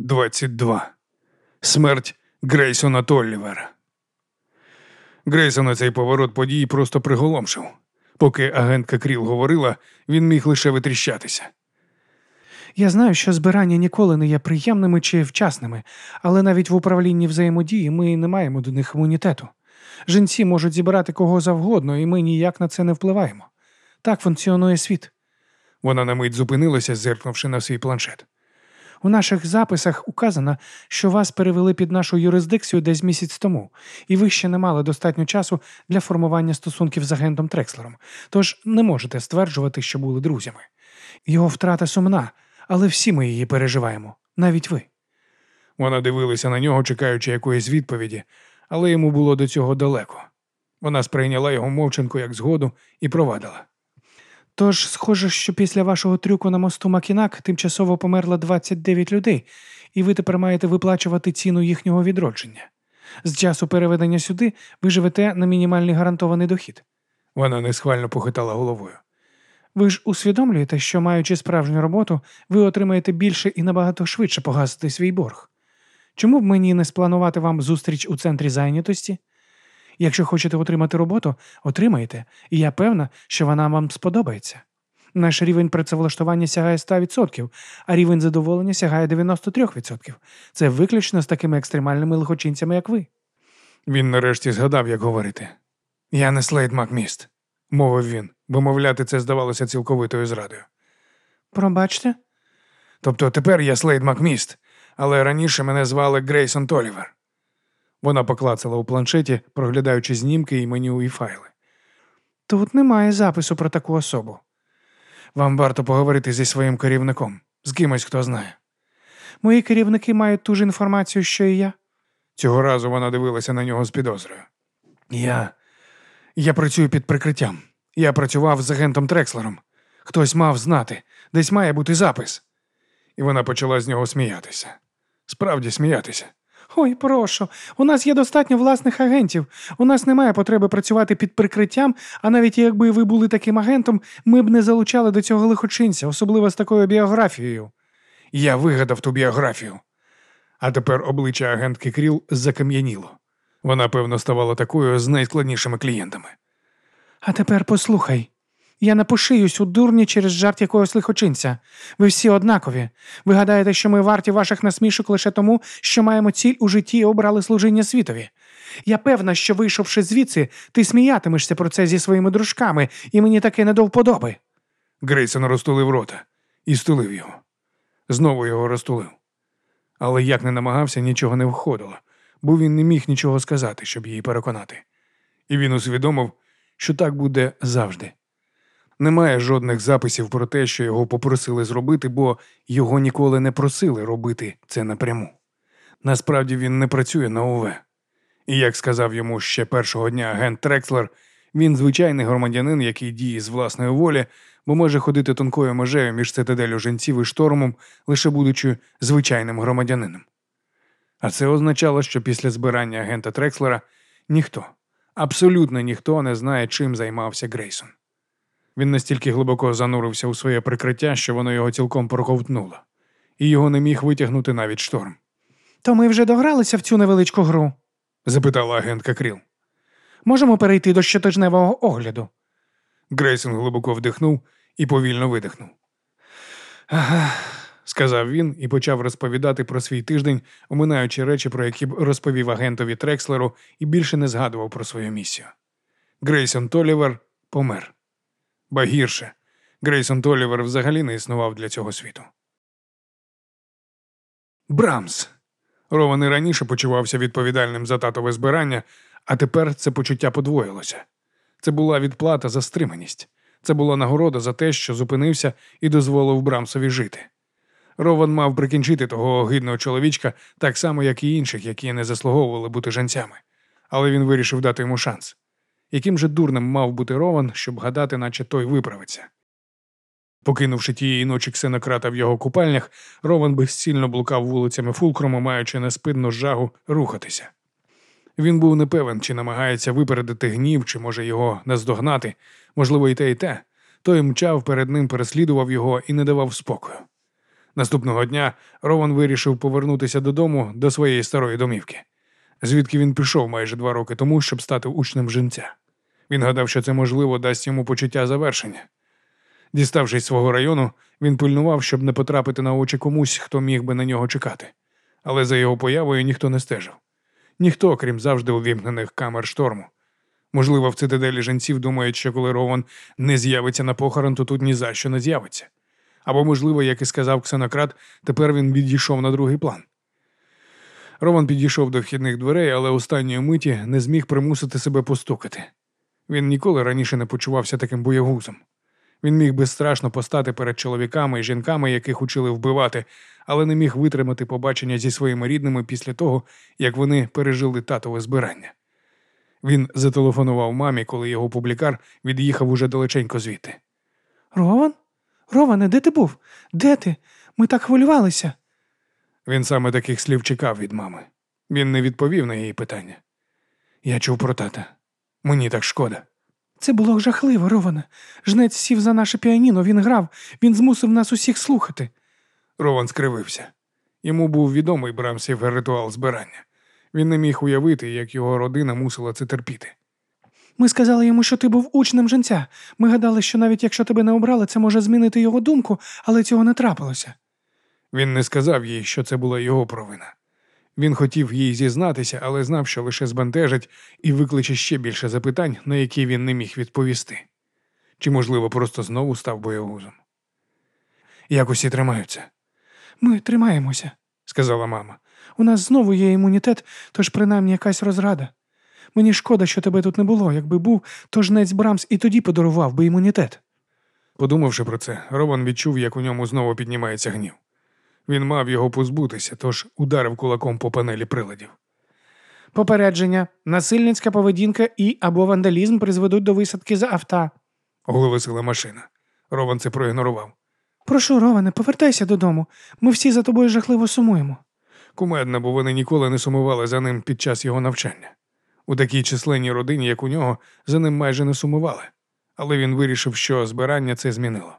22. Смерть Грейсона Толлівера. Грейсона цей поворот подій просто приголомшив. Поки агентка Кріл говорила, він міг лише витріщатися. Я знаю, що збирання ніколи не є приємними чи вчасними, але навіть в управлінні взаємодії ми не маємо до них імунітету. Жінці можуть зібрати кого завгодно, і ми ніяк на це не впливаємо. Так функціонує світ. Вона на мить зупинилася, зиркнувши на свій планшет. У наших записах указано, що вас перевели під нашу юрисдикцію десь місяць тому, і ви ще не мали достатньо часу для формування стосунків з агентом Трекслером, тож не можете стверджувати, що були друзями. Його втрата сумна, але всі ми її переживаємо, навіть ви. Вона дивилася на нього, чекаючи якоїсь відповіді, але йому було до цього далеко. Вона сприйняла його мовчанку як згоду і провадила. Тож, схоже, що після вашого трюку на мосту Макінак тимчасово померло 29 людей, і ви тепер маєте виплачувати ціну їхнього відродження. З часу переведення сюди ви живете на мінімальний гарантований дохід. Вона несхвально похитала головою. Ви ж усвідомлюєте, що, маючи справжню роботу, ви отримаєте більше і набагато швидше погасити свій борг. Чому б мені не спланувати вам зустріч у центрі зайнятості? Якщо хочете отримати роботу, отримаєте, і я певна, що вона вам сподобається. Наш рівень працевлаштування сягає 100%, а рівень задоволення сягає 93%. Це виключно з такими екстремальними лихочинцями, як ви. Він нарешті згадав, як говорити. Я не Слейд Макміст, мовив він. Вимовляти це здавалося цілковитою зрадою. Пробачте? Тобто тепер я Слейд Макміст, але раніше мене звали Грейсон Толівер. Вона поклацала у планшеті, проглядаючи знімки і меню і файли. Тут немає запису про таку особу. Вам варто поговорити зі своїм керівником, з кимось, хто знає. Мої керівники мають ту ж інформацію, що і я. Цього разу вона дивилася на нього з підозрою. Я. Я працюю під прикриттям. Я працював з агентом Трекслером. Хтось мав знати, десь має бути запис. І вона почала з нього сміятися. Справді сміятися. Ой, прошу, у нас є достатньо власних агентів. У нас немає потреби працювати під прикриттям, а навіть якби ви були таким агентом, ми б не залучали до цього лихочинця, особливо з такою біографією. Я вигадав ту біографію. А тепер обличчя агентки Кріл закам'яніло. Вона, певно, ставала такою з найскладнішими клієнтами. А тепер послухай. Я не пошиюсь у дурні через жарт якогось лихочинця. Ви всі однакові. Ви гадаєте, що ми варті ваших насмішок лише тому, що маємо ціль у житті і обрали служіння світові. Я певна, що, вийшовши звідси, ти сміятимешся про це зі своїми дружками, і мені таке не до вподоби. Грейсон розтулив рота і стулив його. Знову його розтулив. Але як не намагався, нічого не входило, бо він не міг нічого сказати, щоб її переконати. І він усвідомив, що так буде завжди. Немає жодних записів про те, що його попросили зробити, бо його ніколи не просили робити це напряму. Насправді він не працює на ОВ. І як сказав йому ще першого дня агент Трекслер, він звичайний громадянин, який діє з власної волі, бо може ходити тонкою межею між цитаделю жінців і штормом, лише будучи звичайним громадянином. А це означало, що після збирання агента Трекслера ніхто, абсолютно ніхто не знає, чим займався Грейсон. Він настільки глибоко занурився у своє прикриття, що воно його цілком проковтнуло, і його не міг витягнути навіть шторм. То ми вже догралися в цю невеличку гру? запитала агентка Кріл. Можемо перейти до щотижневого огляду. Грейсон глибоко вдихнув і повільно видихнув. Ага, сказав він і почав розповідати про свій тиждень, оминаючи речі, про які б розповів агентові Трекслеру, і більше не згадував про свою місію. Грейсон Толівер помер. Ба гірше, Грейсон Толівер взагалі не існував для цього світу. Брамс. Рован і раніше почувався відповідальним за татове збирання, а тепер це почуття подвоїлося. Це була відплата за стриманість. Це була нагорода за те, що зупинився і дозволив Брамсові жити. Рован мав прикінчити того огидного чоловічка так само, як і інших, які не заслуговували бути жанцями. Але він вирішив дати йому шанс. Яким же дурним мав бути Рован, щоб гадати, наче той виправиться. Покинувши тієї ночі ксенократа в його купальнях, Рован безцільно блукав вулицями Фулкрому, маючи неспинну жагу рухатися. Він був непевен, чи намагається випередити гнів, чи може його наздогнати, можливо, і те, і те. Той мчав перед ним, переслідував його і не давав спокою. Наступного дня Рован вирішив повернутися додому до своєї старої домівки, звідки він пішов майже два роки тому, щоб стати учнем жінця. Він гадав, що це можливо дасть йому почуття завершення. Діставшись свого району, він пильнував, щоб не потрапити на очі комусь, хто міг би на нього чекати. Але за його появою ніхто не стежив. Ніхто, крім завжди увімкнених камер шторму. Можливо, в цитаделі жінців думають, що коли Рован не з'явиться на похорон, то тут ні за що не з'явиться. Або, можливо, як і сказав ксенократ, тепер він відійшов на другий план. Рован підійшов до вхідних дверей, але останньої миті не зміг примусити себе постукати. Він ніколи раніше не почувався таким боягузом. Він міг безстрашно постати перед чоловіками і жінками, яких учили вбивати, але не міг витримати побачення зі своїми рідними після того, як вони пережили татове збирання. Він зателефонував мамі, коли його публікар від'їхав уже далеченько звідти. Рован? Роване, де ти був? Де ти? Ми так хвилювалися. Він саме таких слів чекав від мами. Він не відповів на її питання. Я чув про тата. Мені так шкода. Це було жахливо, Роване. Жнець сів за наше піаніно, він грав, він змусив нас усіх слухати. Рован скривився. Йому був відомий Брамсів ритуал збирання. Він не міг уявити, як його родина мусила це терпіти. Ми сказали йому, що ти був учнем жінця. Ми гадали, що навіть якщо тебе не обрали, це може змінити його думку, але цього не трапилося. Він не сказав їй, що це була його провина. Він хотів їй зізнатися, але знав, що лише збентежить і викличе ще більше запитань, на які він не міг відповісти. Чи, можливо, просто знову став боягузом. Як усі тримаються, Ми тримаємося, сказала мама. У нас знову є імунітет, тож принаймні якась розрада. Мені шкода, що тебе тут не було. Якби був, то жнець Брамс і тоді подарував би імунітет. Подумавши про це, Рован відчув, як у ньому знову піднімається гнів. Він мав його позбутися, тож ударив кулаком по панелі приладів. Попередження, насильницька поведінка і або вандалізм призведуть до висадки за авто. Оголосила машина. Рован це проігнорував. Прошу, Роване, повертайся додому. Ми всі за тобою жахливо сумуємо. Кумедно, бо вони ніколи не сумували за ним під час його навчання. У такій численній родині, як у нього, за ним майже не сумували. Але він вирішив, що збирання це змінило.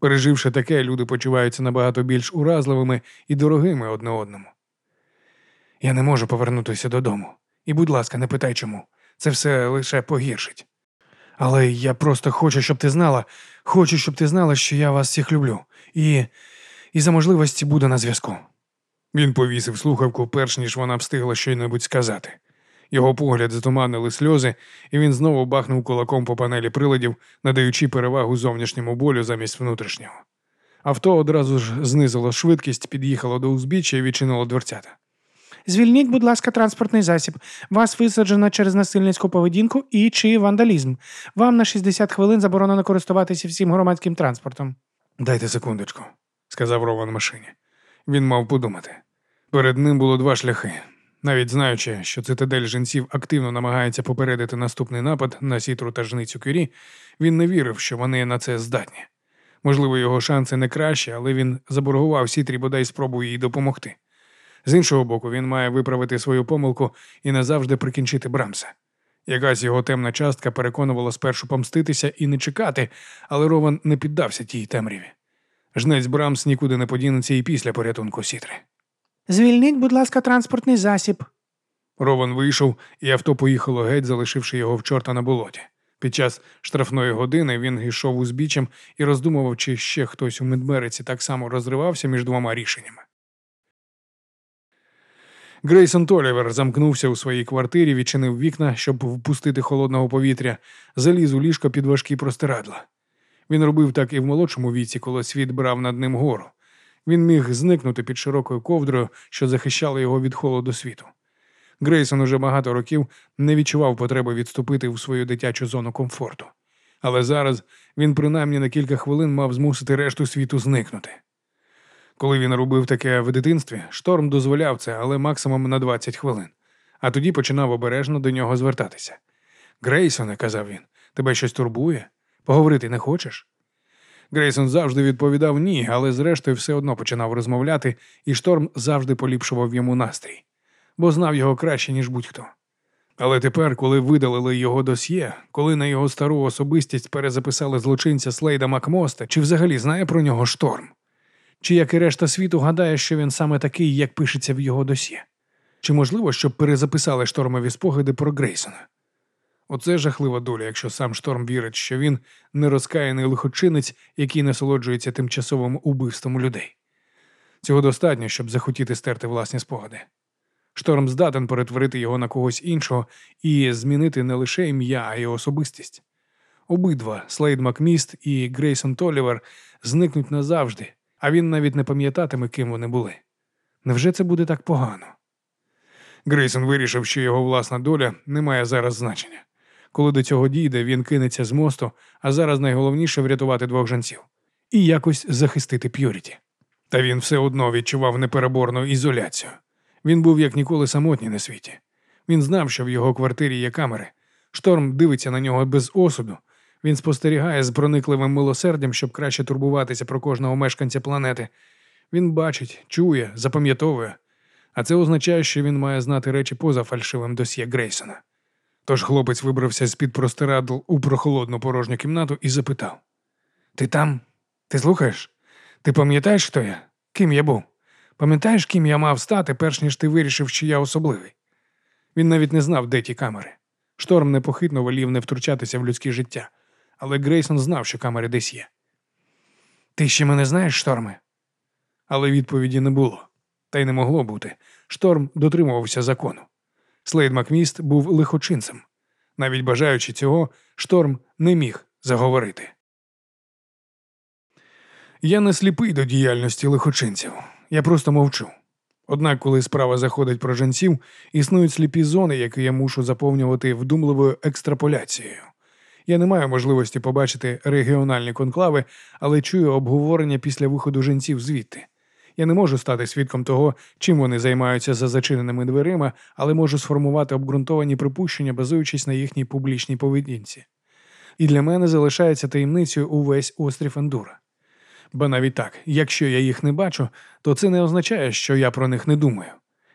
Переживши таке, люди почуваються набагато більш уразливими і дорогими одне одному. Я не можу повернутися додому. І, будь ласка, не питай чому. Це все лише погіршить. Але я просто хочу, щоб ти знала, хочу, щоб ти знала, що я вас всіх люблю. І, і за можливості буду на зв'язку. Він повісив слухавку, перш ніж вона встигла щось сказати. Його погляд затуманили сльози, і він знову бахнув кулаком по панелі приладів, надаючи перевагу зовнішньому болю замість внутрішнього. Авто одразу ж знизило швидкість, під'їхало до узбіччя і відчинило дверцята. Звільніть, будь ласка, транспортний засіб. Вас висаджено через насильницьку поведінку і чи вандалізм. Вам на 60 хвилин заборонено користуватися всім громадським транспортом. Дайте секундочку, сказав Рован машині. Він мав подумати. Перед ним було два шляхи. Навіть знаючи, що цитадель жінців активно намагається попередити наступний напад на сітру та жницю кюрі, він не вірив, що вони на це здатні. Можливо, його шанси не кращі, але він заборгував сітрі, бодай спробує їй допомогти. З іншого боку, він має виправити свою помилку і назавжди прикінчити Брамса. Якась його темна частка переконувала спершу помститися і не чекати, але Рован не піддався тій темряві. Жнець Брамс нікуди не подінеться і після порятунку сітри. Звільніть, будь ласка, транспортний засіб. Рован вийшов, і авто поїхало геть, залишивши його в чорта на болоті. Під час штрафної години він йшов узбіччям і роздумував, чи ще хтось у Медмериці так само розривався між двома рішеннями. Грейсон Толівер замкнувся у своїй квартирі, відчинив вікна, щоб впустити холодного повітря, заліз у ліжко під важкі простирадла. Він робив так і в молодшому віці, коли світ брав над ним гору. Він міг зникнути під широкою ковдрою, що захищала його від холоду світу. Грейсон уже багато років не відчував потреби відступити в свою дитячу зону комфорту. Але зараз він принаймні на кілька хвилин мав змусити решту світу зникнути. Коли він робив таке в дитинстві, шторм дозволяв це, але максимум на 20 хвилин, а тоді починав обережно до нього звертатися. Грейсоне, казав він, тебе щось турбує? Поговорити не хочеш? Грейсон завжди відповідав ні, але зрештою все одно починав розмовляти, і шторм завжди поліпшував йому настрій, бо знав його краще, ніж будь-хто. Але тепер, коли видалили його досьє, коли на його стару особистість перезаписали злочинця Слейда Макмоста, чи взагалі знає про нього шторм? чи як і решта світу гадає, що він саме такий, як пишеться в його досьє? Чи можливо, щоб перезаписали штормові спогади про Грейсона? Оце жахлива доля, якщо сам шторм вірить, що він нерозкаяний лихочинець, який насолоджується тимчасовим убивством людей. Цього достатньо, щоб захотіти стерти власні спогади. Шторм здатен перетворити його на когось іншого і змінити не лише ім'я, а й особистість. Обидва Слейд Макміст і Грейсон Толівер зникнуть назавжди, а він навіть не пам'ятатиме, ким вони були. Невже це буде так погано? Грейсон вирішив, що його власна доля не має зараз значення. Коли до цього дійде, він кинеться з мосту, а зараз найголовніше врятувати двох жінців і якось захистити П'юріті. Та він все одно відчував непереборну ізоляцію. Він був як ніколи самотній на світі. Він знав, що в його квартирі є камери. Шторм дивиться на нього без осуду. Він спостерігає з проникливим милосердям, щоб краще турбуватися про кожного мешканця планети. Він бачить, чує, запам'ятовує. А це означає, що він має знати речі поза фальшивим досьє Грейсона. Тож хлопець вибрався з-під простирадл у прохолодну порожню кімнату і запитав: Ти там? Ти слухаєш? Ти пам'ятаєш, хто я? Ким я був? Пам'ятаєш, ким я мав стати, перш ніж ти вирішив, що я особливий? Він навіть не знав, де ті камери. Шторм непохитно волів не втручатися в людське життя, але Грейсон знав, що камери десь є. Ти ще мене знаєш, шторме? Але відповіді не було, та й не могло бути. Шторм дотримувався закону. Слейд Макміст був лихочинцем. Навіть бажаючи цього, шторм не міг заговорити. Я не сліпий до діяльності лихочинців. Я просто мовчу. Однак, коли справа заходить про жінців, існують сліпі зони, які я мушу заповнювати вдумливою екстраполяцією. Я не маю можливості побачити регіональні конклави, але чую обговорення після виходу жінців звідти. Я не можу стати свідком того, чим вони займаються за зачиненими дверима, але можу сформувати обґрунтовані припущення, базуючись на їхній публічній поведінці. І для мене залишається таємницею увесь острів Ендура. Бо навіть так, якщо я їх не бачу, то це не означає, що я про них не думаю.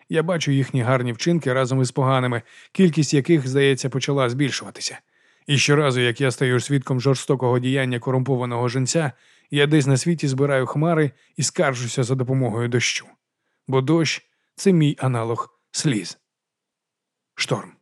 Я бачу їхні гарні вчинки разом із поганими, кількість яких, здається, почала збільшуватися. І щоразу, як я стаю свідком жорстокого діяння корумпованого жінця, я десь на світі збираю хмари і скаржуся за допомогою дощу. Бо дощ це мій аналог сліз. Шторм.